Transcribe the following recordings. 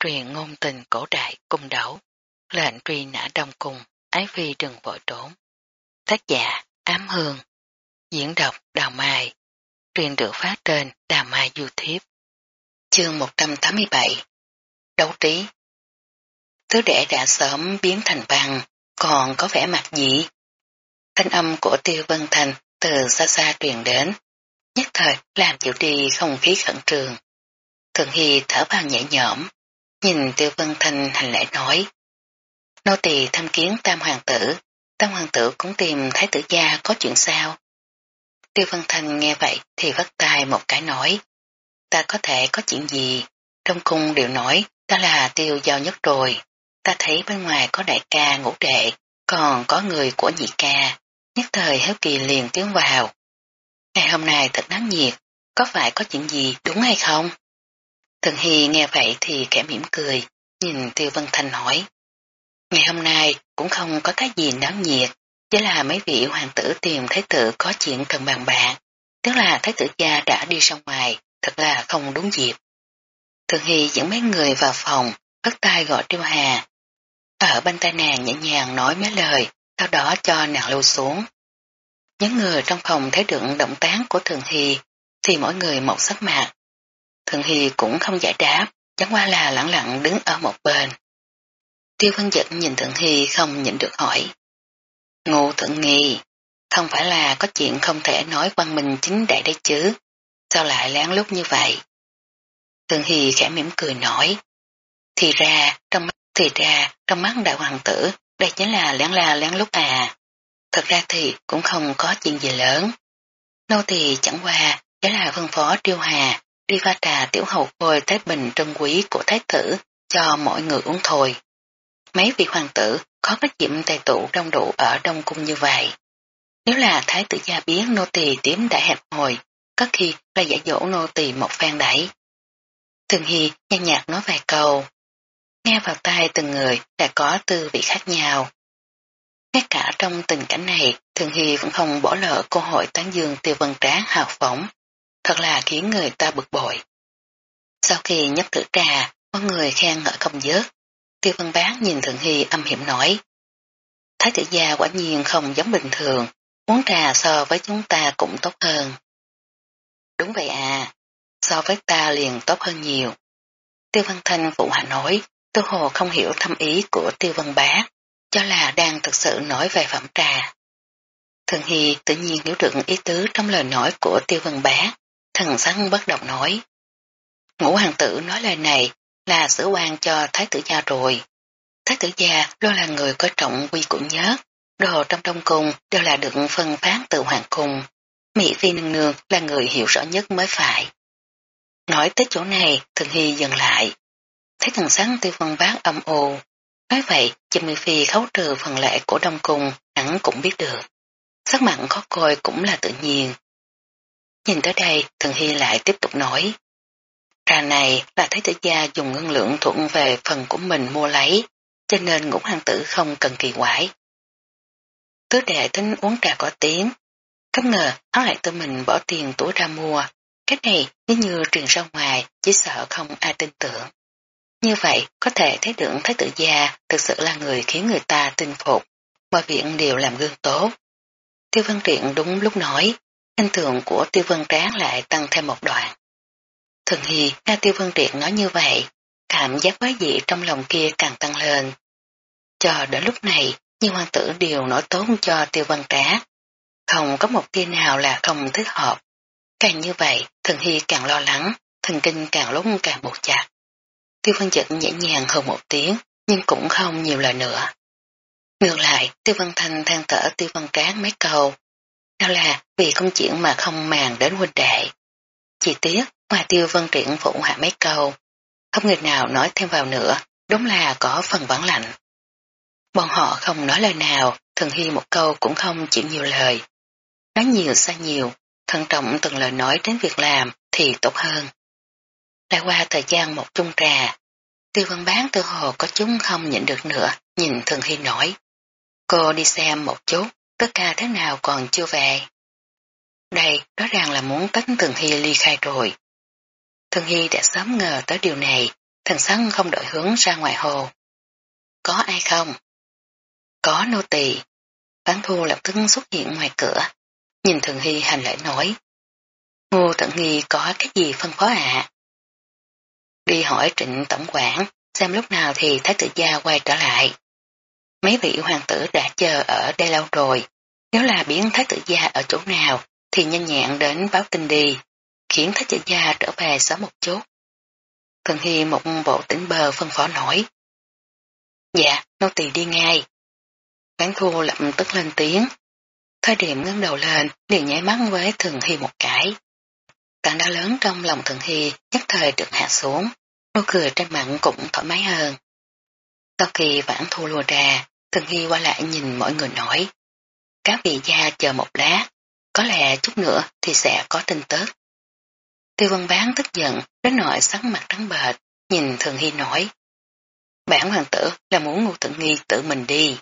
truyền ngôn tình cổ đại cung đấu, lệnh truy nã đông cung, ái phi đừng vội trốn. Tác giả Ám Hương, diễn đọc Đào Mai, truyền được phát trên Đào Mai YouTube. Chương 187 Đấu trí Thứ đệ đã sớm biến thành băng, còn có vẻ mặt gì? Thanh âm của Tiêu Vân Thành từ xa xa truyền đến, nhất thời làm chịu đi không khí khẩn trường. Thường Hy thở vào nhẹ nhõm, nhìn Tiêu Vân Thành hành lễ nói. Nô tỳ thăm kiến tam hoàng tử, tam hoàng tử cũng tìm thái tử gia có chuyện sao. Tiêu Vân Thành nghe vậy thì vắt tay một cái nói. Ta có thể có chuyện gì? Trong cung đều nói ta là tiêu giao nhất rồi. Ta thấy bên ngoài có đại ca ngũ đệ, còn có người của nhị ca. Nhất thời Hiếu Kỳ liền tiến vào. Ngày hôm nay thật nắng nhiệt, có phải có chuyện gì đúng hay không? Thường Hy nghe vậy thì kẻ mỉm cười, nhìn Tiêu Vân Thanh hỏi. Ngày hôm nay cũng không có cái gì náo nhiệt, chỉ là mấy vị hoàng tử tìm thái tử có chuyện cần bàn bạc, tức là thái tử gia đã đi ra ngoài, thật là không đúng dịp. Thường Hy dẫn mấy người vào phòng, bắt tay gọi Tiêu Hà. Ở bên tai nàng nhẹ nhàng nói mấy lời, sau đó cho nàng lưu xuống. Những người trong phòng thấy được động tác của Thường Hy, thì mỗi người một sắc mặt. Thường Hy cũng không giải đáp, chẳng qua là lặng lặng đứng ở một bên. Tiêu Văn Dật nhìn Thượng Hy không nhịn được hỏi. Ngô Thượng Nghi, không phải là có chuyện không thể nói quan minh chính đại đấy chứ, sao lại lén lút như vậy? Thượng Hy khẽ mỉm cười nói. Thì ra, trong mắt, thì ra, trong mắt đại hoàng tử, đây chính là lén la lén lút à. Thật ra thì cũng không có chuyện gì lớn. Nô thì chẳng qua, chỉ là phân phó triêu hà, đi pha trà tiểu hậu phôi thái bình trân quý của thái tử cho mọi người uống thôi. Mấy vị hoàng tử có cái diệm tài tụ đông đủ ở đông cung như vậy. Nếu là thái tử gia biến nô tỳ tím đã hẹp hồi, có khi là giả dỗ nô tỳ một phen đẩy. Thường Hy nhàn nhạt nói vài câu. Nghe vào tai từng người đã có tư vị khác nhau. Ngay cả trong tình cảnh này, Thường Hy vẫn không bỏ lỡ cơ hội tán dương tiêu vân tráng hào phóng. Thật là khiến người ta bực bội. Sau khi nhấp thử trà, có người khen ngợi không dớt. Tiêu Văn bán nhìn Thượng Hy âm hiểm nói. Thái tử gia quả nhiên không giống bình thường, uống trà so với chúng ta cũng tốt hơn. Đúng vậy à, so với ta liền tốt hơn nhiều. Tiêu Văn Thanh phụ hạ nói, Tô Hồ không hiểu thâm ý của Tiêu Văn Bá, cho là đang thực sự nói về phẩm trà. Thường Hy tự nhiên hiểu được ý tứ trong lời nói của Tiêu Văn Bá thần sắc bất động nói. Ngũ hoàng tử nói lời này là xử quan cho thái tử gia rồi. Thái tử gia luôn là người có trọng quy củ nhất, đồ trong đông cung đều là được phân phán từ hoàng cung. Mỹ phi nương nương là người hiểu rõ nhất mới phải. Nói tới chỗ này, thường hy dừng lại. Thấy thần sáng tiêu phân bác âm ồ. Nói vậy, chị Mỹ Phi khấu trừ phần lệ của Đông Cung, hắn cũng biết được. Sắc mặn khó coi cũng là tự nhiên. Nhìn tới đây, thần Hy lại tiếp tục nói. Trà này là thái tử gia dùng ngân lượng thuận về phần của mình mua lấy, cho nên ngũ hoàng tử không cần kỳ quái. Tứ đệ tính uống trà có tiếng, không ngờ hắn lại tự mình bỏ tiền túi ra mua. Cái này nếu như truyền ra ngoài chỉ sợ không ai tin tưởng. Như vậy có thể thấy được thái tử gia thực sự là người khiến người ta tin phục, mọi viện đều làm gương tốt. Tiêu Văn Triện đúng lúc nói, hình tượng của Tiêu Vân Tráng lại tăng thêm một đoạn. Thường Hy nghe Tiêu Vân triệt nói như vậy, cảm giác quái dị trong lòng kia càng tăng lên. Cho đến lúc này, nhưng hoàng tử đều nổi tốn cho Tiêu Vân Tráng. Không có một tia nào là không thích hợp. Càng như vậy, thần Hy càng lo lắng, thần kinh càng lúc càng buộc chặt. Tiêu Vân Dật nhẹ nhàng hơn một tiếng, nhưng cũng không nhiều lời nữa. Ngược lại, Tiêu vân Thanh than thở Tiêu vân Tráng mấy câu. Đó là vì công chuyện mà không màng đến huynh đệ. Chỉ tiếc, ngoài Tiêu Văn Triển phụ hạ mấy câu. Không người nào nói thêm vào nữa, đúng là có phần vắng lạnh. Bọn họ không nói lời nào, thường hy một câu cũng không chịu nhiều lời. Nói nhiều xa nhiều, thận trọng từng lời nói đến việc làm thì tốt hơn. Lại qua thời gian một chung trà, tiêu văn bán tự hồ có chúng không nhịn được nữa, nhìn thường hy nói. Cô đi xem một chút, tất cả thế nào còn chưa về. Đây rõ ràng là muốn tấn Thường Hy ly khai rồi. Thường Hy đã sớm ngờ tới điều này, thần sắn không đổi hướng ra ngoài hồ. Có ai không? Có nô tỳ. Bán thu lập tức xuất hiện ngoài cửa, nhìn Thường Hy hành lễ nói. Ngô Tận Nghi có cái gì phân phó ạ? Đi hỏi trịnh tổng quản, xem lúc nào thì Thái tử gia quay trở lại. Mấy vị hoàng tử đã chờ ở đây lâu rồi, nếu là biến Thái tử gia ở chỗ nào thì nhanh nhẹn đến báo tin đi, khiến Thái tử gia trở về sớm một chút. Thần Hy một bộ tỉnh bờ phân phó nổi. Dạ, nô tỳ đi ngay. Quán thu lập tức lên tiếng. Thời điểm ngưng đầu lên, liền nháy mắt với Thường Hy một cái. Tảng đá lớn trong lòng Thường Hy nhất thời được hạ xuống, nụ cười trên mặt cũng thoải mái hơn. Sau khi vãn thu lùa ra, Thường Hy qua lại nhìn mọi người nói. Các vị gia chờ một lát, có lẽ chút nữa thì sẽ có tin tức. Tiêu Văn bán tức giận, đến nội sắc mặt trắng bệch, nhìn Thường Hy nói. Bản hoàng tử là muốn ngô tự nghi tự mình đi.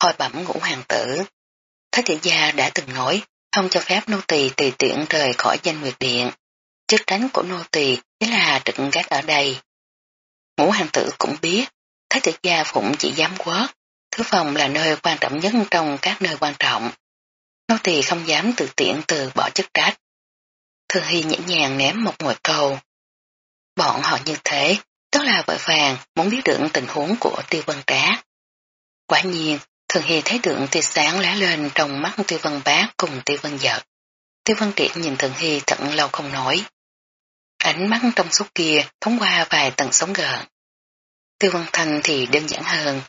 Hồi bẩm ngũ hoàng tử, Thái tử gia đã từng nói không cho phép nô tỳ tùy tiện rời khỏi danh nguyệt điện. Chức tránh của nô tỳ chính là trực gác ở đây. Ngũ hoàng tử cũng biết, Thái tử gia phụng chỉ giám quốc, thứ phòng là nơi quan trọng nhất trong các nơi quan trọng. Nô tỳ không dám tự tiện từ bỏ chức trách. Thường Hy nhẹ nhàng ném một ngồi cầu Bọn họ như thế, tức là vội vàng muốn biết được tình huống của tiêu vân trá. Quả nhiên, Thường Hy thấy được tia sáng lá lên trong mắt tiêu vân bác cùng tiêu vân giật. Tiêu vân triệt nhìn Thường Hy thận lâu không nói. Ánh mắt trong suốt kia thông qua vài tầng sóng gợn. Tiêu Văn thành thì đơn giản hơn.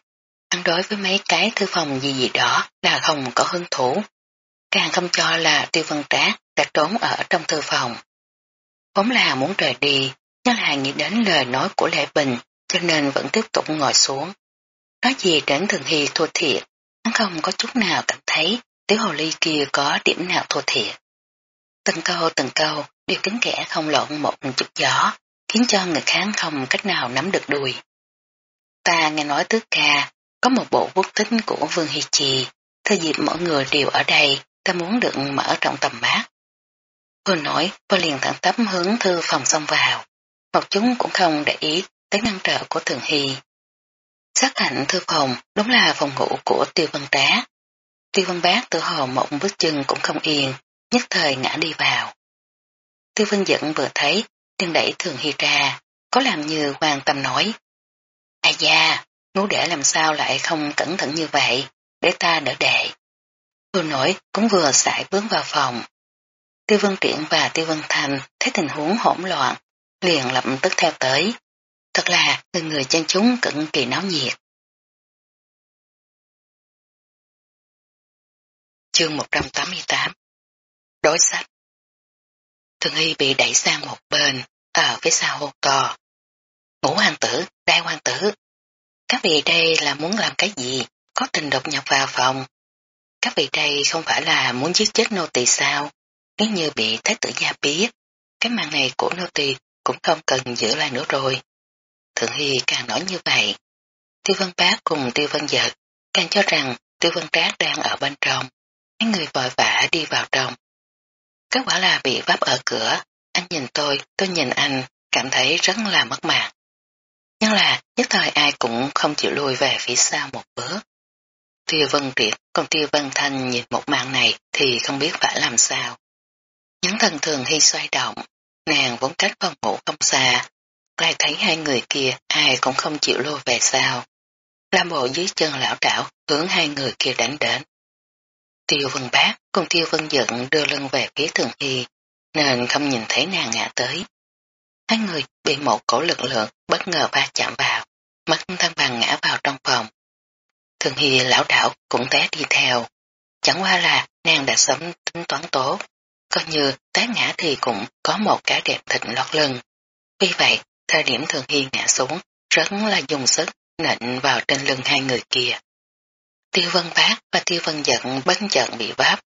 Hắn đối với mấy cái thư phòng gì gì đó là không có hứng thú. Càng không cho là tiêu Văn trác đã trốn ở trong thư phòng. Vốn là muốn rời đi, nhưng là nghĩ đến lời nói của Lệ Bình, cho nên vẫn tiếp tục ngồi xuống. Nói gì đến Thường Hy thua thiệt, hắn không có chút nào cảm thấy tiểu hồ ly kia có điểm nào thua thiệt. Từng câu từng câu đều kính kẻ không lộn một chút gió, khiến cho người khác không cách nào nắm được đùi. Ta nghe nói tứ ca, có một bộ quốc tính của Vương Hy Trì, thời dịp mọi người đều ở đây, ta muốn được mở trọng tầm mắt. Vừa nói, cô liền thẳng tắp hướng thư phòng xông vào. Một chúng cũng không để ý tới ngăn trở của Thường Hy. Xác hạnh thư phòng đúng là phòng ngủ của Tiêu Văn Trá. Tiêu Văn Bác tự hồ một bước chân cũng không yên, nhất thời ngã đi vào. Tiêu Văn giận vừa thấy, liền đẩy Thường Hy ra, có làm như quan tâm nói. À da, ngũ để làm sao lại không cẩn thận như vậy, để ta đỡ đệ. Vừa nổi cũng vừa sải bước vào phòng. Tiêu Vân Triển và Tiêu Vân Thành thấy tình huống hỗn loạn, liền lập tức theo tới. Thật là người người chân chúng cực kỳ náo nhiệt. Chương 188 Đối sách Thường Hy bị đẩy sang một bên, ở phía sau hô to. Ngũ hoàng tử, đại hoàng tử. Các vị đây là muốn làm cái gì? Có tình đột nhập vào phòng. Các vị đây không phải là muốn giết chết nô tỳ sao? Nếu như bị thái tử gia biết, cái mạng này của nô tỳ cũng không cần giữ lại nữa rồi. Thượng Hy càng nói như vậy. Tiêu Vân Bác cùng Tiêu Vân Giật càng cho rằng Tiêu Vân Trác đang ở bên trong. Mấy người vội vã đi vào trong. Kết quả là bị vấp ở cửa. Anh nhìn tôi, tôi nhìn anh, cảm thấy rất là mất mặt. Nhưng là nhất thời ai cũng không chịu lùi về phía sau một bước. Tiêu Vân Triệt còn Tiêu Vân Thanh nhìn một màn này thì không biết phải làm sao. Những thần thường hy xoay động, nàng vốn cách phòng ngủ không xa, lại thấy hai người kia ai cũng không chịu lùi về sau. Làm bộ dưới chân lão đảo hướng hai người kia đánh đến. Tiêu Vân Bác cùng Tiêu Vân Giận đưa lưng về phía Thường Hy, nên không nhìn thấy nàng ngã tới. Hai người bị một cổ lực lượng bất ngờ va chạm vào, mất thăng bằng ngã vào trong phòng. Thường Hy lão đảo cũng té đi theo. Chẳng qua là nàng đã sớm tính toán tốt, coi như té ngã thì cũng có một cái đẹp thịnh lót lưng. Vì vậy, thời điểm Thường Hy ngã xuống, rất là dùng sức nện vào trên lưng hai người kia. Tiêu vân bác và tiêu vân giận bất giận bị váp.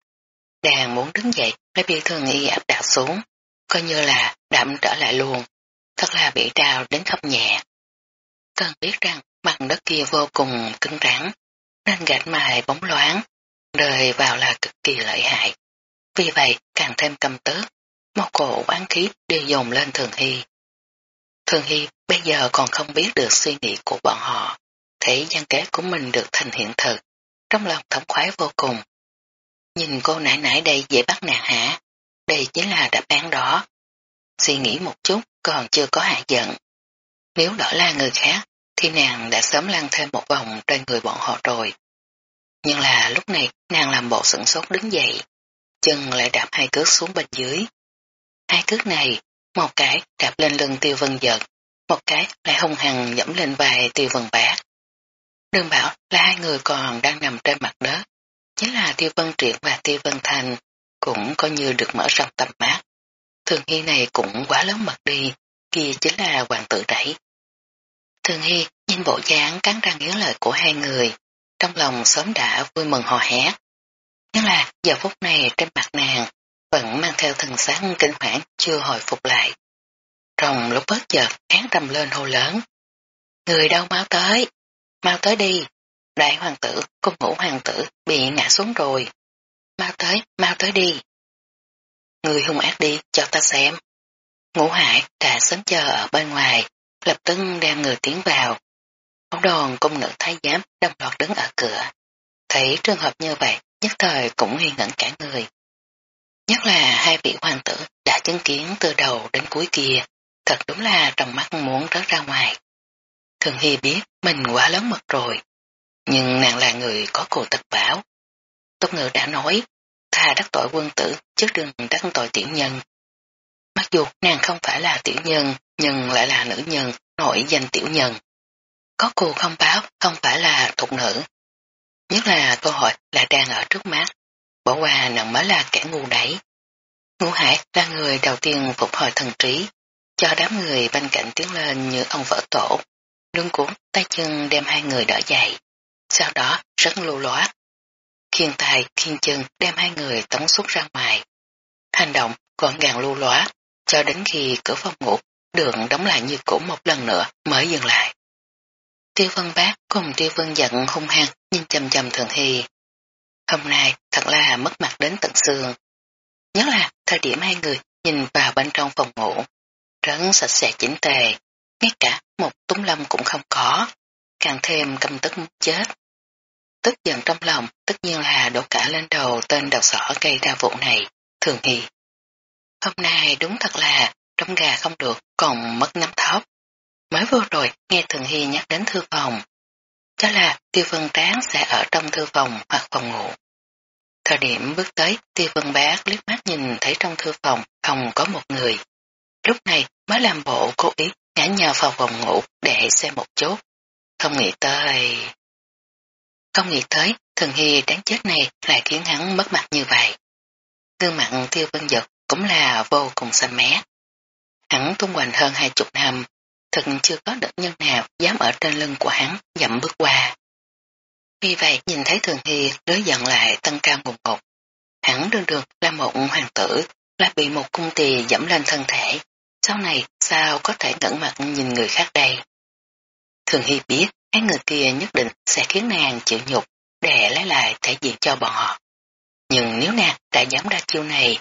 Đàn muốn đứng dậy lại bị Thường Hy áp đặt xuống, coi như là đậm trở lại luôn, thật là bị đau đến khóc nhẹ. Cần biết rằng mặt đất kia vô cùng cứng rắn, nên gạch mài bóng loáng, đời vào là cực kỳ lợi hại. Vì vậy càng thêm cầm tớt, một cổ oán khí đều dồn lên Thường Hy. Thường Hy bây giờ còn không biết được suy nghĩ của bọn họ, thấy gian kế của mình được thành hiện thực, trong lòng thống khoái vô cùng. Nhìn cô nãy nãy đây dễ bắt nạt hả? Đây chính là đáp án đó. Suy nghĩ một chút còn chưa có hạ giận. Nếu đó là người khác, thì nàng đã sớm lăn thêm một vòng trên người bọn họ rồi. Nhưng là lúc này nàng làm bộ sửng sốt đứng dậy, chân lại đạp hai cước xuống bên dưới. Hai cước này, một cái đạp lên lưng tiêu vân giật, một cái lại hung hăng dẫm lên vai tiêu vân bát. Đừng bảo là hai người còn đang nằm trên mặt đất, chính là tiêu vân triệt và tiêu vân thành, cũng coi như được mở rộng tầm mắt. Thường Hy này cũng quá lớn mật đi, kia chính là hoàng tử đẩy. Thường Hy nhìn bộ dáng cắn răng nghiến lời của hai người, trong lòng sớm đã vui mừng hò hét. Nhưng là giờ phút này trên mặt nàng vẫn mang theo thần sáng kinh hoảng chưa hồi phục lại. Trong lúc bất chợt án trầm lên hô lớn. Người đâu mau tới, mau tới đi. Đại hoàng tử, cung ngũ hoàng tử bị ngã xuống rồi. Mau tới, mau tới đi. Người hung ác đi, cho ta xem. Ngũ hải đã sớm chờ ở bên ngoài, lập tức đem người tiến vào. Ông đòn công nữ thái giám đồng loạt đứng ở cửa. Thấy trường hợp như vậy, nhất thời cũng nghi ngẩn cả người. Nhất là hai vị hoàng tử đã chứng kiến từ đầu đến cuối kia, thật đúng là trong mắt muốn rớt ra ngoài. Thường Hy biết mình quá lớn mật rồi, nhưng nàng là người có cụ tật bảo. Tốt ngự đã nói, thà đắc tội quân tử chứ đừng đắc tội tiểu nhân. Mặc dù nàng không phải là tiểu nhân, nhưng lại là nữ nhân, nổi danh tiểu nhân. Có cù không báo, không phải là thuộc nữ. Nhất là câu hỏi là đang ở trước mắt, bỏ qua nàng mới là kẻ ngu đấy. Ngũ Hải là người đầu tiên phục hồi thần trí, cho đám người bên cạnh tiến lên như ông vợ tổ, đương cuốn tay chân đem hai người đỡ dậy, sau đó rất lưu loát. Khiên tay, khiên chân đem hai người tống xuất ra ngoài. Hành động gọn gàng lưu lóa, cho đến khi cửa phòng ngủ được đóng lại như cũ một lần nữa mới dừng lại. Tiêu vân bác cùng tiêu vân giận hung hăng nhìn chầm chầm thường hy. Hôm nay thật là mất mặt đến tận xương. Nhớ là thời điểm hai người nhìn vào bên trong phòng ngủ, rất sạch sẽ chỉnh tề, ngay cả một túng lâm cũng không có, càng thêm căm tức chết. Tức giận trong lòng tất nhiên là đổ cả lên đầu tên đầu sỏ gây ra vụ này, thường hy. Hôm nay đúng thật là trong gà không được còn mất nắm thóp. Mới vừa rồi nghe Thường Hy nhắc đến thư phòng. chắc là tiêu vân tán sẽ ở trong thư phòng hoặc phòng ngủ. Thời điểm bước tới tiêu vân bác liếc mắt nhìn thấy trong thư phòng không có một người. Lúc này mới làm bộ cố ý ngã nhờ vào phòng ngủ để xem một chút. Không nghĩ tới... Không nghĩ tới Thường Hy đáng chết này lại khiến hắn mất mặt như vậy. Gương mặt tiêu vân giật cũng là vô cùng xanh mé Hắn tung hoành hơn hai chục năm, thật chưa có đợt nhân nào dám ở trên lưng của hắn dậm bước qua. Vì vậy nhìn thấy Thường Hy đối giận lại tăng cao ngục ngục. Hắn đương được là một hoàng tử, là bị một cung tỳ dẫm lên thân thể. Sau này sao có thể ngẩn mặt nhìn người khác đây? Thường Hy biết hai người kia nhất định sẽ khiến nàng chịu nhục để lấy lại thể diện cho bọn họ. Nhưng nếu nàng đã dám ra chiêu này,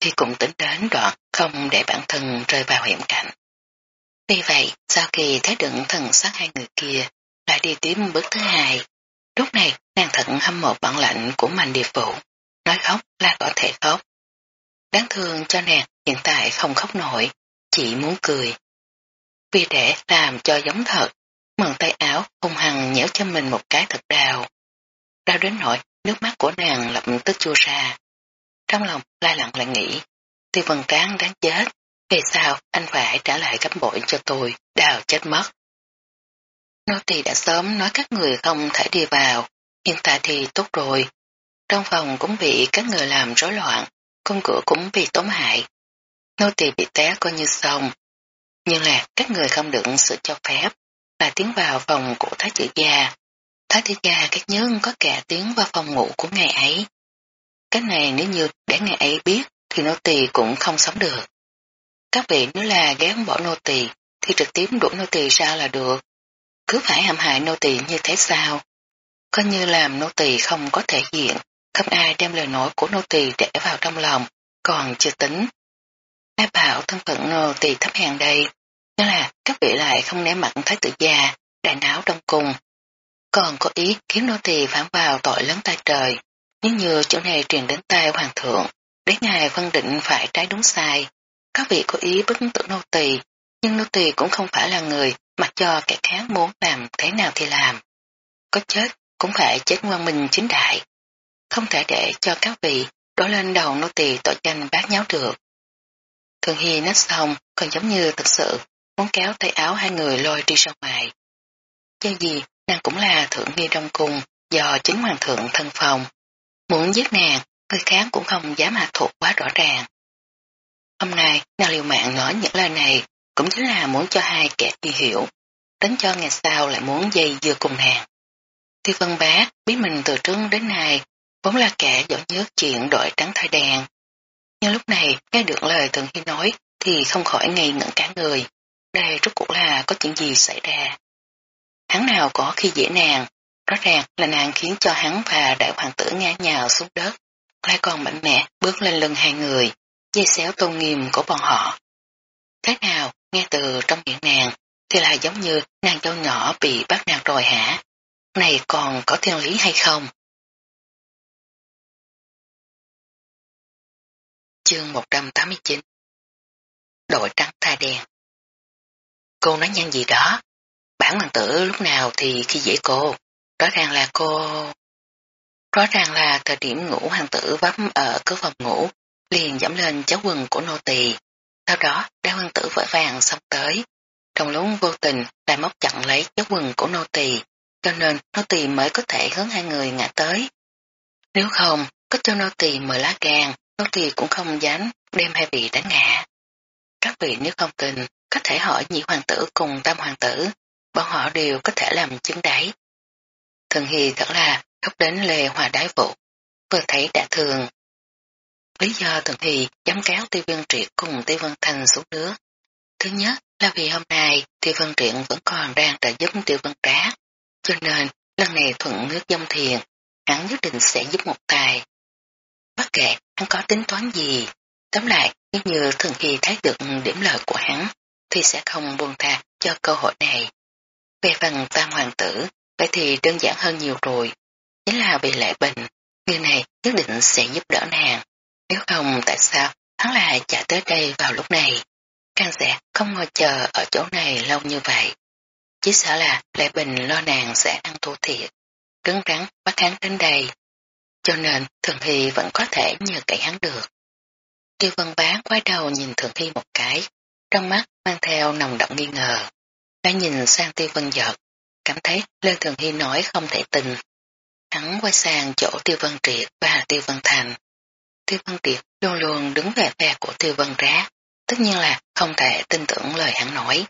thì cũng tính đến đoạn không để bản thân rơi vào hiểm cảnh. Vì vậy, sau khi thấy đựng thần sắc hai người kia, lại đi tiếp bước thứ hai. Lúc này, nàng thận hâm mộ bản lạnh của mạnh địa vụ, nói khóc là có thể khóc. Đáng thương cho nàng hiện tại không khóc nổi, chỉ muốn cười. Vì để làm cho giống thật, mượn tay áo hung hăng nhẽo cho mình một cái thật đau. Đau đến nỗi nước mắt của nàng lập tức chua ra. Trong lòng lai lặng lại nghĩ, tiêu vân cán đáng chết, vì sao anh phải trả lại gấp bội cho tôi, đào chết mất. Nô tỳ đã sớm nói các người không thể đi vào, hiện tại thì tốt rồi. Trong phòng cũng bị các người làm rối loạn, công cửa cũng bị tổn hại. Nô tỳ bị té coi như xong. Nhưng là các người không được sự cho phép, là tiến vào phòng của Thái tử gia. Thái tử gia các nhớ có kẻ tiến vào phòng ngủ của ngày ấy. Cái này nếu như để ngày ấy biết thì nô tỳ cũng không sống được. Các vị nếu là ghét bỏ nô tỳ thì trực tiếp đuổi nô tỳ ra là được. Cứ phải hãm hại nô tỳ như thế sao? Coi như làm nô tỳ không có thể diện, không ai đem lời nói của nô tỳ để vào trong lòng, còn chưa tính. Ai bảo thân phận nô tỳ thấp hèn đây, nhưng là các vị lại không né mặt thái tử già đại não trong cùng. Còn có ý khiến nô tỳ phản vào tội lớn tay trời. Nếu như chỗ này truyền đến tay hoàng thượng, để ngài phân định phải trái đúng sai. Các vị có ý bức tử nô tỳ, nhưng nô tỳ cũng không phải là người mặc cho kẻ khác muốn làm thế nào thì làm. Có chết cũng phải chết ngoan minh chính đại. Không thể để cho các vị đổ lên đầu nô tỳ tội danh bác nháo được. Thường Hy nói xong còn giống như thật sự muốn kéo tay áo hai người lôi đi ra ngoài. Cho gì nàng cũng là thượng nghi trong cung do chính hoàng thượng thân phòng. Muốn giết nàng, người khác cũng không dám hạ thuộc quá rõ ràng. Hôm nay, nàng liều mạng nói những lời này cũng chính là muốn cho hai kẻ đi hiểu, đánh cho ngày sau lại muốn dây dưa cùng nàng. Tiêu vân bá biết mình từ trước đến nay vốn là kẻ giỏi nhất chuyện đội trắng thay đèn. Nhưng lúc này nghe được lời thường khi nói thì không khỏi ngây ngẩn cả người. Đây rốt cuộc là có chuyện gì xảy ra. Hắn nào có khi dễ nàng, rõ ràng là nàng khiến cho hắn và đại hoàng tử ngã nhào xuống đất, lại còn mạnh mẽ bước lên lưng hai người, dây xéo tôn nghiêm của bọn họ. Thế nào, nghe từ trong miệng nàng, thì là giống như nàng dâu nhỏ bị bắt nàng rồi hả? Này còn có thiên lý hay không? Chương 189 Đội trắng thay đen Cô nói nhanh gì đó? Bản hoàng tử lúc nào thì khi dễ cô? Rõ ràng là cô... Rõ ràng là thời điểm ngủ hoàng tử vấp ở cửa phòng ngủ, liền dẫm lên cháu quần của nô tỳ. Sau đó, đại hoàng tử vội vàng xong tới. Trong lúc vô tình lại móc chặn lấy cháu quần của nô tỳ, cho nên nô tỳ mới có thể hướng hai người ngã tới. Nếu không, có cho nô tỳ mời lá gan, nô tỳ cũng không dám đem hai vị đánh ngã. Các vị nếu không tình, có thể hỏi nhị hoàng tử cùng tam hoàng tử, bọn họ đều có thể làm chứng đấy. Thường Hy thật là khóc đến lề hòa đái vụ, vừa thấy đã thường. Lý do Thường Hy dám kéo Tiêu Vân Triệt cùng Tiêu Vân Thành xuống nước. Thứ nhất là vì hôm nay Tiêu Vân Triệt vẫn còn đang trợ giúp Tiêu Vân Trá, cho nên lần này thuận nước dông thiền, hắn nhất định sẽ giúp một tài. Bất kể hắn có tính toán gì, tóm lại nếu như Thường Hy thấy được điểm lợi của hắn, thì sẽ không buông tha cho cơ hội này. Về phần tam hoàng tử, vậy thì đơn giản hơn nhiều rồi. Chính là vì lệ bình, người này nhất định sẽ giúp đỡ nàng. Nếu không tại sao hắn lại chạy tới đây vào lúc này? Càng sẽ không ngồi chờ ở chỗ này lâu như vậy. Chỉ sợ là lệ bình lo nàng sẽ ăn thua thiệt. Cứng rắn bắt hắn đến đây. Cho nên Thường Hy vẫn có thể nhờ cậy hắn được. Tiêu vân bán quay đầu nhìn Thường Hy một cái, trong mắt mang theo nồng động nghi ngờ. Đã nhìn sang tiêu vân giật, cảm thấy Lê Thường Hy nói không thể tin. Hắn quay sang chỗ tiêu vân triệt và tiêu vân thành. Tiêu vân triệt luôn luôn đứng về phe của tiêu vân rá, tất nhiên là không thể tin tưởng lời hắn nói.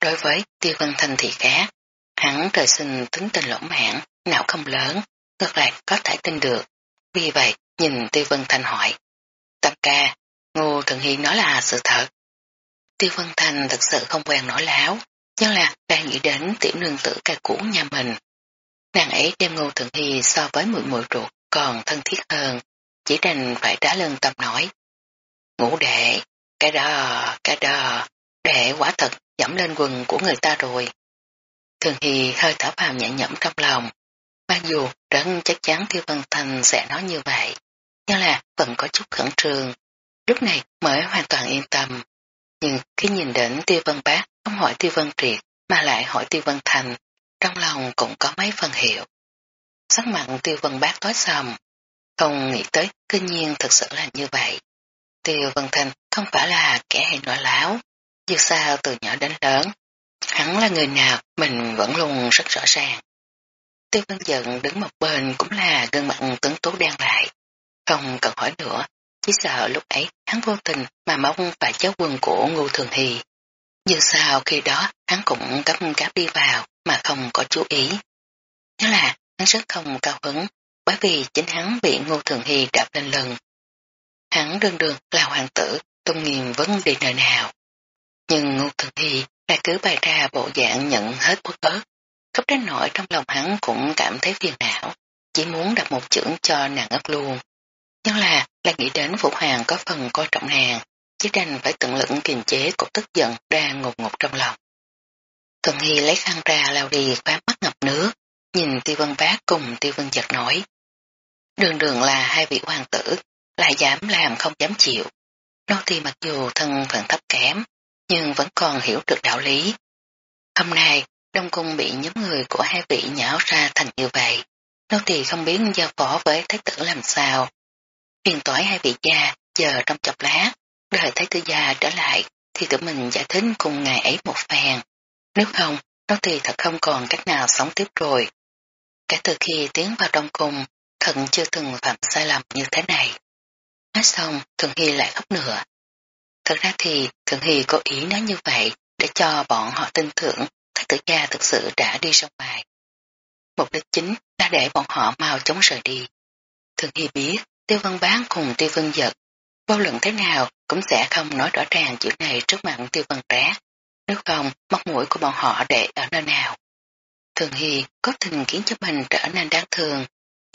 Đối với tiêu vân thành thì khác, hắn trời sinh tính tình lỗ mãn, não không lớn, ngược lại có thể tin được. Vì vậy, nhìn tiêu vân thành hỏi. Tâm ca, Ngô Thường Hy nói là sự thật. Tiêu Vân Thành thật sự không quen nói láo, nhưng là đang nghĩ đến tiểu nương tử ca cũ nhà mình. Nàng ấy đem Ngô Thường Hy so với mười mùi ruột còn thân thiết hơn, chỉ đành phải trả lương tâm nói. Ngũ đệ, cái đó, cái đó, đệ quả thật dẫm lên quần của người ta rồi. Thường Hy hơi thở vào nhẹ nhõm trong lòng, mặc dù rất chắc chắn Tiêu Văn Thành sẽ nói như vậy, nhưng là vẫn có chút khẩn trương. Lúc này mới hoàn toàn yên tâm. Nhưng khi nhìn đến Tiêu Vân Bác không hỏi Tiêu Vân Triệt mà lại hỏi Tiêu Vân Thành, trong lòng cũng có mấy phần hiệu. Sắc mặt Tiêu Vân Bác tối sầm, không nghĩ tới kinh nhiên thực sự là như vậy. Tiêu Vân Thành không phải là kẻ hay nói láo, dù sao từ nhỏ đến lớn, hắn là người nào mình vẫn luôn rất rõ ràng. Tiêu Vân Giận đứng một bên cũng là gương mặt tướng tố đen lại, không cần hỏi nữa, chỉ sợ lúc ấy hắn vô tình mà móc phải cháu quần của Ngô Thường Hì. Dù sao khi đó hắn cũng cắp cáp đi vào mà không có chú ý. Nhớ là hắn rất không cao hứng bởi vì chính hắn bị Ngô Thường Hy đạp lên lưng. Hắn đương đường là hoàng tử tôn nghiêm vấn đề nơi nào. Nhưng Ngô Thường Hy lại cứ bày ra bộ dạng nhận hết bất ớt. Cấp đến nỗi trong lòng hắn cũng cảm thấy phiền não, chỉ muốn đặt một chưởng cho nàng ngất luôn. Nhưng là, là nghĩ đến phụ Hoàng có phần coi trọng nàng, chỉ đành phải tận lực kiềm chế cục tức giận đang ngột ngột trong lòng. Thuận Hy lấy khăn ra lau đi khóa mắt ngập nước, nhìn tiêu vân bác cùng tiêu vân giật nổi. Đường đường là hai vị hoàng tử, lại dám làm không dám chịu. Nô tỳ mặc dù thân phận thấp kém, nhưng vẫn còn hiểu được đạo lý. Hôm nay, Đông Cung bị nhóm người của hai vị nhão ra thành như vậy. Nô tỳ không biết giao phó với thái tử làm sao. Phiền tỏi hai vị gia, chờ trong chọc lá, đợi thái tư gia trở lại, thì tự mình giải thích cùng ngài ấy một phen. Nếu không, nó thì thật không còn cách nào sống tiếp rồi. Kể từ khi tiến vào Đông Cung, thận chưa từng phạm sai lầm như thế này. Nói xong, Thường Hy lại khóc nữa. Thật ra thì Thường Hy có ý nói như vậy để cho bọn họ tin tưởng thái tử gia thực sự đã đi ra ngoài. Mục đích chính là để bọn họ mau chóng rời đi. Thường Hy biết Tiêu Văn Bán cùng Tiêu Văn Giật vô luận thế nào cũng sẽ không nói rõ ràng chuyện này trước mặt Tiêu Văn Trác. Nếu không, mắt mũi của bọn họ để ở nơi nào. Thường Hy có tình khiến cho mình trở nên đáng thương,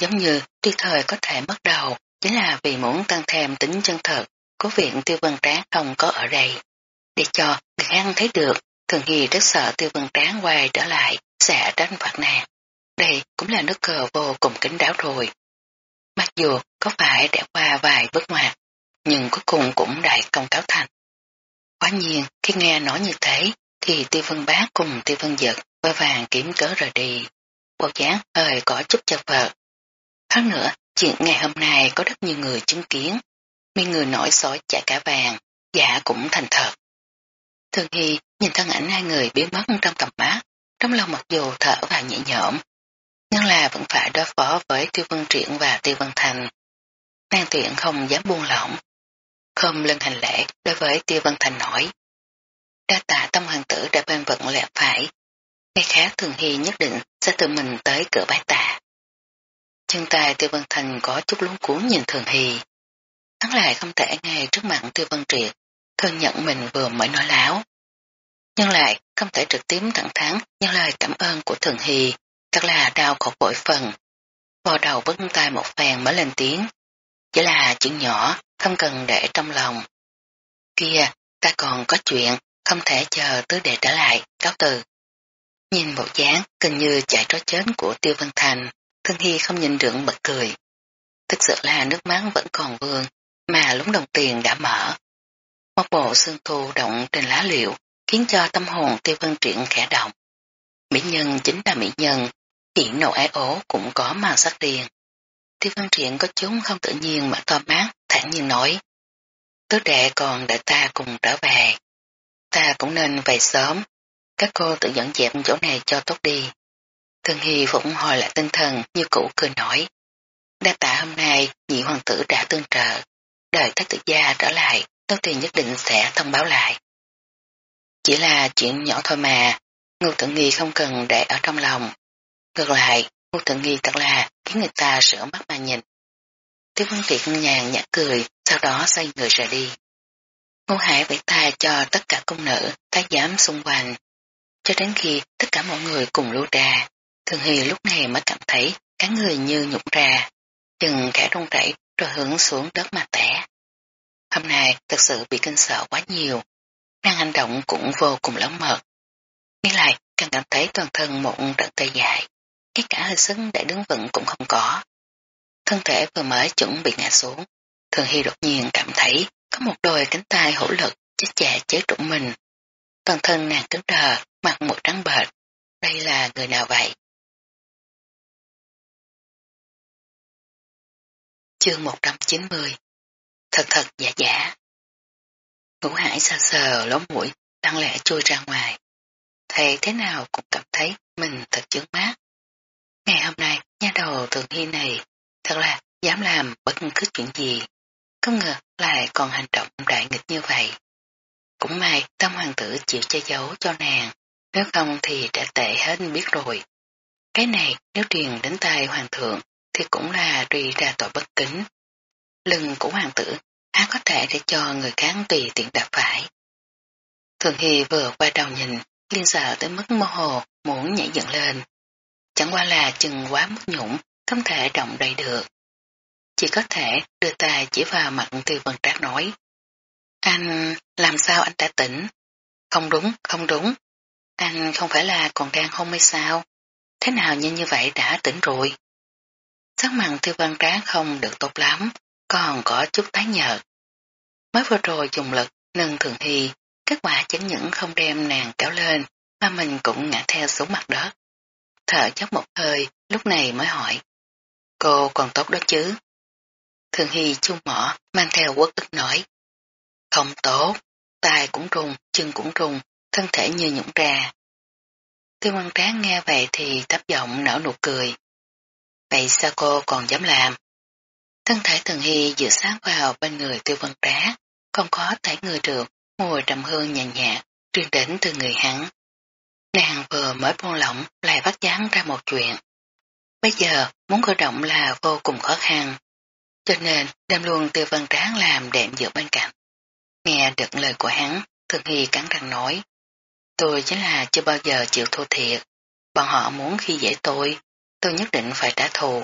giống như tuy thời có thể mất đầu, chính là vì muốn tăng thêm tính chân thật của viện Tiêu Văn Tráng không có ở đây. Để cho người ăn thấy được, Thường Hy rất sợ Tiêu Văn Tráng quay trở lại, sẽ tránh phạt nàng. Đây cũng là nước cờ vô cùng kính đáo rồi. Mặc dù có phải đã qua vài bước ngoặt, nhưng cuối cùng cũng đại công cáo thành. Quá nhiên, khi nghe nói như thế, thì tiêu vân Bá cùng tiêu vân giật vơ vàng kiếm cớ rời đi. Bộ dáng hơi có chút chật vật. Hơn nữa, chuyện ngày hôm nay có rất nhiều người chứng kiến. Mấy người nổi sói chạy cả vàng, giả cũng thành thật. Thường Hy nhìn thân ảnh hai người biến mất trong tầm mắt, trong lòng mặc dù thở và nhẹ nhõm, nhưng là vẫn phải đối phó với Tiêu Vân Triển và Tiêu Vân Thành. Nàng tuyển không dám buông lỏng, không lưng hành lễ đối với Tiêu Vân Thành nói. Đa tạ tâm hoàng tử đã bên vận lẹ phải, ngay khác Thường Hy nhất định sẽ tự mình tới cửa bái tạ. Chân tay Tiêu Vân Thành có chút lúng cuốn nhìn Thường Hy. Hắn lại không thể ngay trước mặt Tiêu Vân Triệt, thừa nhận mình vừa mới nói láo. Nhưng lại không thể trực tiếp thẳng thắn như lời cảm ơn của Thường Hy, thật là đau khổ bội phần. Vò đầu vứt tay một phèn mới lên tiếng. Chỉ là chuyện nhỏ, không cần để trong lòng. Kia, ta còn có chuyện, không thể chờ tứ đệ trở lại, cáo từ. Nhìn bộ dáng gần như chạy trói chết của Tiêu Văn Thành, Thương Hy không nhìn được bật cười. Thực sự là nước mắt vẫn còn vương, mà lúng đồng tiền đã mở. Một bộ xương thu động trên lá liệu, khiến cho tâm hồn Tiêu Văn Triển khẽ động. Mỹ nhân chính là mỹ nhân, Chuyện nộ ái ố cũng có màu sắc riêng. Tiêu Văn Triển có chúng không tự nhiên mà to mát, thẳng nhiên nói. Tứ đệ còn đợi ta cùng trở về. Ta cũng nên về sớm, các cô tự dẫn dẹp chỗ này cho tốt đi. Thường Hy phụng hồi lại tinh thần như cũ cười nổi. Đa tạ hôm nay nhị hoàng tử đã tương trợ, đợi thất tự gia trở lại, tớ thì nhất định sẽ thông báo lại. Chỉ là chuyện nhỏ thôi mà, Ngô Tự Nghi không cần để ở trong lòng. Ngược lại, Ngô Thượng Nghi thật là khiến người ta sửa mắt mà nhìn. Tiêu Văn Kiệt nhàn nhã cười, sau đó xoay người rời đi. Ngô Hải vẫy tay cho tất cả công nữ, thái giám xung quanh. Cho đến khi tất cả mọi người cùng lưu ra, Thường Hy lúc này mới cảm thấy cả người như nhũng ra, chừng khẽ rung rẩy rồi hướng xuống đất mà tẻ. Hôm nay thật sự bị kinh sợ quá nhiều, năng hành động cũng vô cùng lớn mật. Nghĩ lại càng cảm thấy toàn thân một trận tê dại, ngay cả hơi sức để đứng vững cũng không có. Thân thể vừa mới chuẩn bị ngã xuống, Thường Hy đột nhiên cảm thấy có một đôi cánh tay hỗ lực chết chà chế trụng mình. Toàn thân nàng cứng đờ, mặt một trắng bệch. Đây là người nào vậy? Chương 190 Thật thật giả giả Ngũ hải sờ sờ lóng mũi, lặng lẽ chui ra ngoài. Thầy thế nào cũng cảm thấy mình thật chướng mát. Ngày hôm nay, nha đầu thường hy này thật là dám làm bất cứ chuyện gì. Không ngờ lại còn hành động đại nghịch như vậy. Cũng may tâm hoàng tử chịu che giấu cho nàng, nếu không thì đã tệ hết biết rồi. Cái này nếu truyền đến tay hoàng thượng thì cũng là truy ra tội bất kính. Lưng của hoàng tử há có thể để cho người khác tùy tiện đạp phải. Thường Hy vừa qua đầu nhìn, liên sợ tới mức mơ hồ, muốn nhảy dựng lên. Chẳng qua là chừng quá mất nhũng, không thể động đầy được. Chỉ có thể đưa tay chỉ vào mặt tiêu vân trác nói. Anh, làm sao anh đã tỉnh? Không đúng, không đúng. Anh không phải là còn đang hôn mê sao? Thế nào nhanh như vậy đã tỉnh rồi? Sắc mặt tiêu văn trác không được tốt lắm, còn có chút tái nhợt. Mới vừa rồi dùng lực nâng thường hy, kết quả chẳng những không đem nàng kéo lên, mà mình cũng ngã theo xuống mặt đất. Thở chốc một hơi, lúc này mới hỏi. Cô còn tốt đó chứ? Thường Hy chung mỏ, mang theo quốc ức nói. Không tốt, tay cũng rùng, chân cũng rùng, thân thể như nhũng ra. Tiêu văn tráng nghe vậy thì thấp giọng nở nụ cười. Vậy sao cô còn dám làm? Thân thể Thường Hy dựa sát vào bên người tiêu văn tráng, không có thể người được, mùi trầm hương nhàn nhạt, truyền đến từ người hắn. Nàng vừa mới buông lỏng lại bắt dán ra một chuyện. Bây giờ muốn cử động là vô cùng khó khăn, cho nên đem luôn tiêu văn tráng làm đệm giữa bên cạnh. Nghe được lời của hắn, Thường Hy cắn răng nói. Tôi chính là chưa bao giờ chịu thua thiệt. Bọn họ muốn khi dễ tôi, tôi nhất định phải trả thù.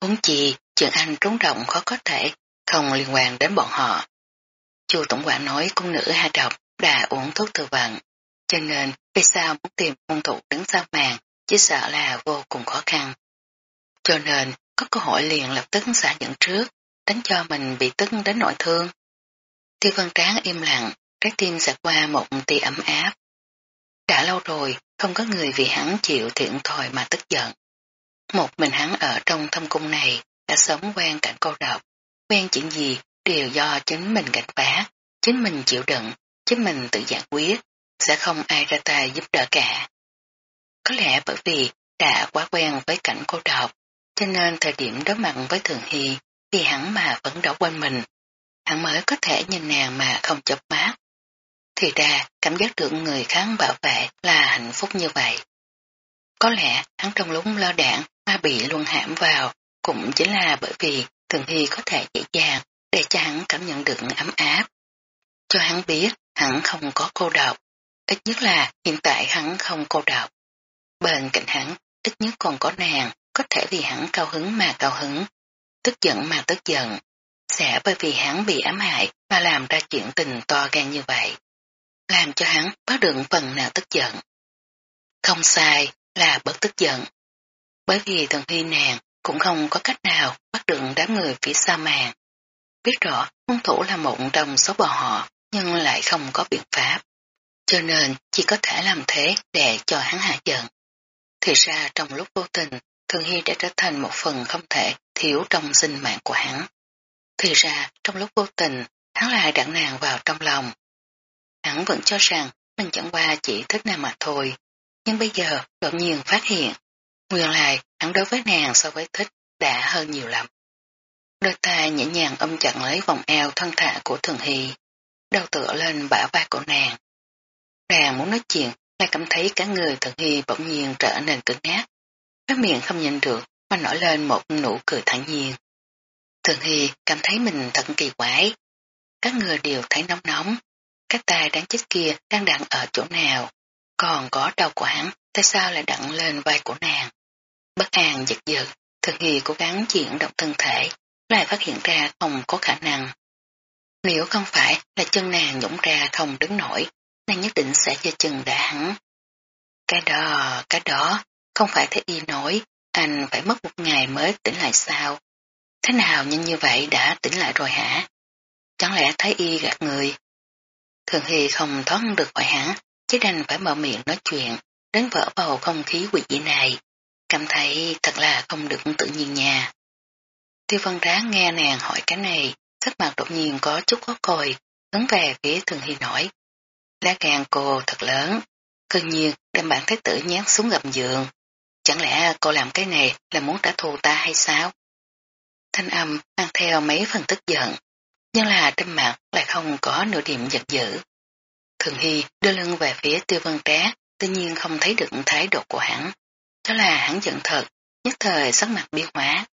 Huống chi, chuyện anh trốn động khó có thể, không liên quan đến bọn họ. Chu Tổng quản nói cung nữ ha độc đã uống thuốc tự vận, cho nên vì sao muốn tìm hung thủ đứng sau màn, chỉ sợ là vô cùng khó khăn. Cho nên, có cơ hội liền lập tức xả dẫn trước, đánh cho mình bị tức đến nội thương. Tiêu Văn tráng im lặng, trái tim xẹt qua một tia ấm áp. Đã lâu rồi, không có người vì hắn chịu thiện thòi mà tức giận. Một mình hắn ở trong thâm cung này đã sống quen cảnh cô độc, quen chuyện gì đều do chính mình gạch vá, chính mình chịu đựng, chính mình tự giải quyết, sẽ không ai ra tay giúp đỡ cả. Có lẽ bởi vì đã quá quen với cảnh cô độc, cho nên thời điểm đối mặt với Thường Hy, thì hắn mà vẫn đấu quanh mình, hắn mới có thể nhìn nàng mà không chớp mắt. Thì ra, cảm giác được người khác bảo vệ là hạnh phúc như vậy. Có lẽ hắn trong lúc lo đạn mà bị luân hãm vào, cũng chính là bởi vì Thường Hy có thể dễ dàng để cho hắn cảm nhận được ấm áp. Cho hắn biết hắn không có cô độc, ít nhất là hiện tại hắn không cô độc. Bên cạnh hắn, ít nhất còn có nàng, có thể vì hắn cao hứng mà cao hứng, tức giận mà tức giận, sẽ bởi vì hắn bị ám hại mà làm ra chuyện tình to gan như vậy, làm cho hắn bắt được phần nào tức giận. Không sai là bớt tức giận, bởi vì thần hy nàng cũng không có cách nào bắt được đám người phía sau màn. Biết rõ hung thủ là một trong số bọn họ nhưng lại không có biện pháp, cho nên chỉ có thể làm thế để cho hắn hạ giận. Thì ra trong lúc vô tình Thường Hy đã trở thành một phần không thể thiếu trong sinh mạng của hắn. Thì ra, trong lúc vô tình, hắn lại đặng nàng vào trong lòng. Hắn vẫn cho rằng mình chẳng qua chỉ thích nàng mà thôi, nhưng bây giờ đột nhiên phát hiện, nguyên lại hắn đối với nàng so với thích đã hơn nhiều lắm. Đôi tay nhẹ nhàng ôm chặt lấy vòng eo thân thả của Thường Hy, đầu tựa lên bả vai của nàng. Nàng muốn nói chuyện, lại cảm thấy cả người thần Hy bỗng nhiên trở nên cứng ngắc Cái miệng không nhìn được mà nổi lên một nụ cười thản nhiên. Thường Hy cảm thấy mình thật kỳ quái. Các người đều thấy nóng nóng. Các tay đáng chết kia đang đặn ở chỗ nào. Còn có đau của hắn, tại sao lại đặn lên vai của nàng. Bất an giật giật, Thường Hy cố gắng chuyển động thân thể, lại phát hiện ra không có khả năng. Nếu không phải là chân nàng nhũng ra không đứng nổi, nàng nhất định sẽ cho chừng đã hắn. Cái đó, cái đó, không phải thế y nói, anh phải mất một ngày mới tỉnh lại sao? Thế nào nhanh như vậy đã tỉnh lại rồi hả? Chẳng lẽ thấy y gạt người? Thường Hy không thoát được khỏi hắn, chứ đành phải mở miệng nói chuyện, đến vỡ bầu không khí quỷ dị này. Cảm thấy thật là không được tự nhiên nhà. Tiêu văn rá nghe nàng hỏi cái này, sắc mặt đột nhiên có chút khó coi, hướng về phía Thường Hy nói. Lá gan cô thật lớn, cơ nhiên đem bản thái tử nhát xuống gầm giường. Chẳng lẽ cô làm cái này là muốn trả thù ta hay sao? Thanh âm mang theo mấy phần tức giận, nhưng là trên mặt lại không có nửa điểm giận dữ. Thường Hy đưa lưng về phía tiêu vân trá, tuy nhiên không thấy được thái độ của hắn. Đó là hắn giận thật, nhất thời sắc mặt biến hóa.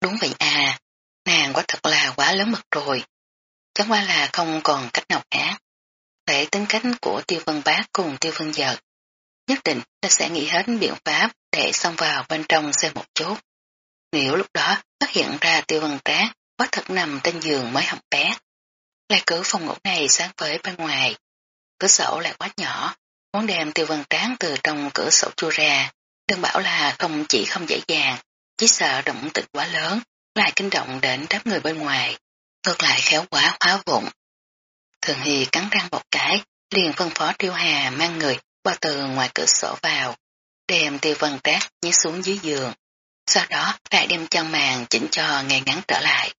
Đúng vậy à, nàng quá thật là quá lớn mật rồi. Chẳng qua là không còn cách nào khác. Để tính cách của tiêu vân bác cùng tiêu vân giật nhất định ta sẽ nghĩ hết biện pháp để xông vào bên trong xem một chút. Nếu lúc đó phát hiện ra tiêu văn trác quá thật nằm trên giường mới hỏng bé, lại cứ phòng ngủ này sáng với bên ngoài. Cửa sổ lại quá nhỏ, muốn đem tiêu vân tráng từ trong cửa sổ chui ra. Đừng bảo là không chỉ không dễ dàng, chỉ sợ động tĩnh quá lớn, lại kinh động đến đám người bên ngoài. Ngược lại khéo quá hóa vụng. Thường Hy cắn răng một cái, liền phân phó Tiêu Hà mang người qua từ ngoài cửa sổ vào, đem tiêu vân trác nhí xuống dưới giường. Sau đó lại đem chân màn chỉnh cho ngay ngắn trở lại.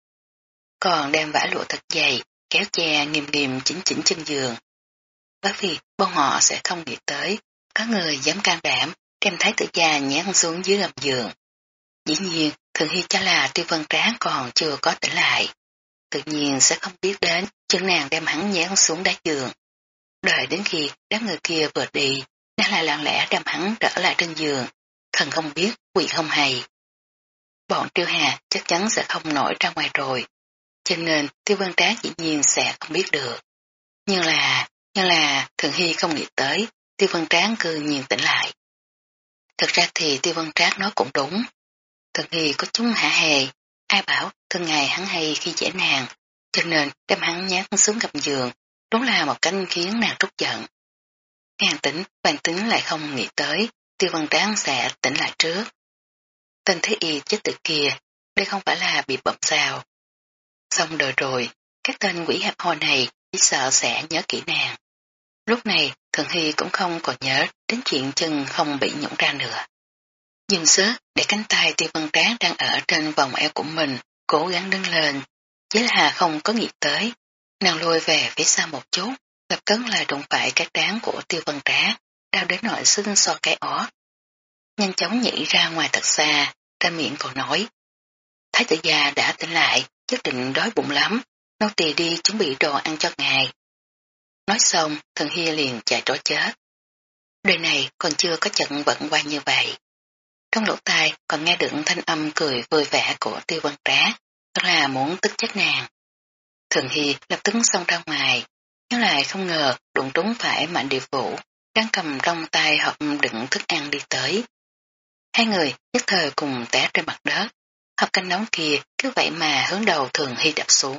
Còn đem vải lụa thật dày, kéo che nghiêm nghiêm chỉnh chỉnh chân giường. Bởi vì bọn họ sẽ không nghĩ tới, có người dám can đảm đem thái tử già nhán xuống dưới gầm giường. Dĩ nhiên, thường hy cho là tiêu vân tráng còn chưa có tỉnh lại. Tự nhiên sẽ không biết đến chân nàng đem hắn nhét xuống đá giường. Đợi đến khi đám người kia vừa đi, nàng lại lặng lẽ đem hắn trở lại trên giường, thần không biết, quỷ không hay. Bọn tiêu hà chắc chắn sẽ không nổi ra ngoài rồi, cho nên tiêu vân trác dĩ nhiên sẽ không biết được. Nhưng là, nhưng là thường hy không nghĩ tới, tiêu vân tráng cư nhiên tỉnh lại. thật ra thì tiêu vân trác nói cũng đúng. Thường hy có chúng hả hề, ai bảo thường ngày hắn hay khi dễ nàng, cho nên đem hắn nhát xuống gặp giường, đúng là một cánh khiến nàng trút giận. Ngang tính, bàn tính lại không nghĩ tới, tiêu văn tán sẽ tỉnh lại trước. Tên thế y chết tự kia, đây không phải là bị bậm sao. Xong đời rồi, các tên quỷ hẹp hò này chỉ sợ sẽ nhớ kỹ nàng. Lúc này, Thường Hy cũng không còn nhớ đến chuyện chân không bị nhũng ra nữa. Dừng sớt để cánh tay tiêu văn tráng đang ở trên vòng eo của mình, cố gắng đứng lên. Chỉ là không có nghĩ tới. Nàng lùi về phía xa một chút, lập tức là đụng phải cái trán của tiêu văn trá, đau đến nội sinh so cái ó. Nhanh chóng nhảy ra ngoài thật xa, ra miệng còn nói. Thái tử già đã tỉnh lại, nhất định đói bụng lắm, nấu tì đi chuẩn bị đồ ăn cho ngài. Nói xong, thần Hi liền chạy trối chết. Đời này còn chưa có trận vận qua như vậy. Trong lỗ tai còn nghe được thanh âm cười vui vẻ của tiêu văn trá, thật là muốn tức chết nàng. Thường Hy lập tức xông ra ngoài, nhưng lại không ngờ đụng trúng phải mạnh địa vũ, đang cầm trong tay hộp đựng thức ăn đi tới. Hai người nhất thời cùng té trên mặt đất, hộp canh nóng kia cứ vậy mà hướng đầu Thường Hy đập xuống.